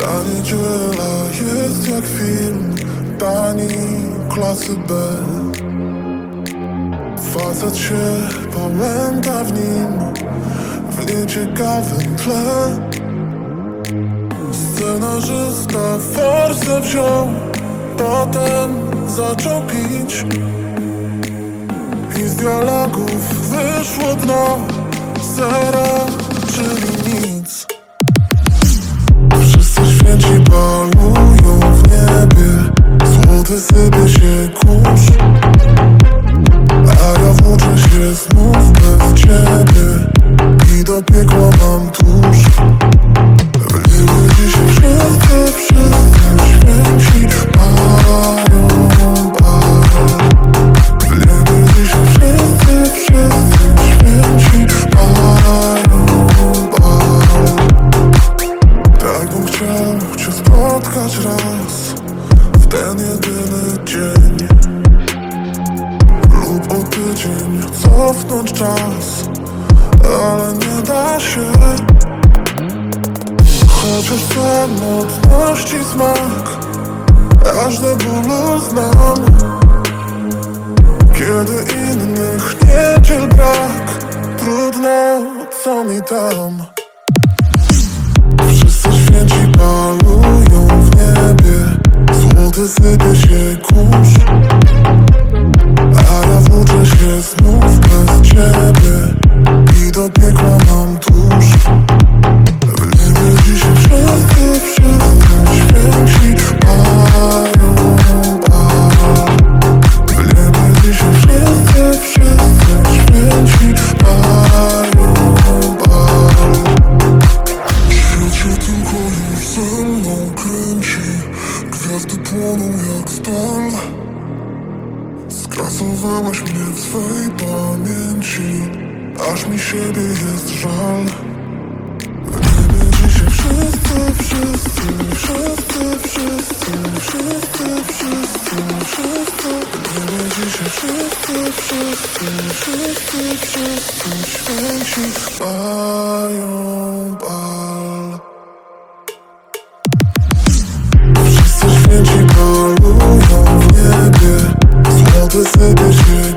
Ta niedziela jest jak film Tani klasy B. Facet się pamięta w nim W nieciekawym tle. Scenarzysta forsę wziął Potem zaczął pić. I z dialogów wyszło dno Zero, czyli sypie się kurz A ja włóczę się znów bez ciebie. I do piekła mam tuż ten jedyny dzień. Lub o tydzień cofnąć czas Ale nie da się. Chociaż samotności smak. Aż do bólu znam. Kiedy innych niedziel brak Trudno, co mi tam się kurz A ja włóczę się znów bez ciebie I do piekła mam Gwiazdy płoną jak stal Skasowałaś mnie w swej pamięci Aż mi siebie jest żal. Gdyby dzisiaj wszyscy, wszyscy, wszyscy, wszyscy, wszyscy, wszyscy, wszyscy. Gdyby dzisiaj wszyscy, wszyscy, wszyscy, wszyscy święci mają Złoty sypie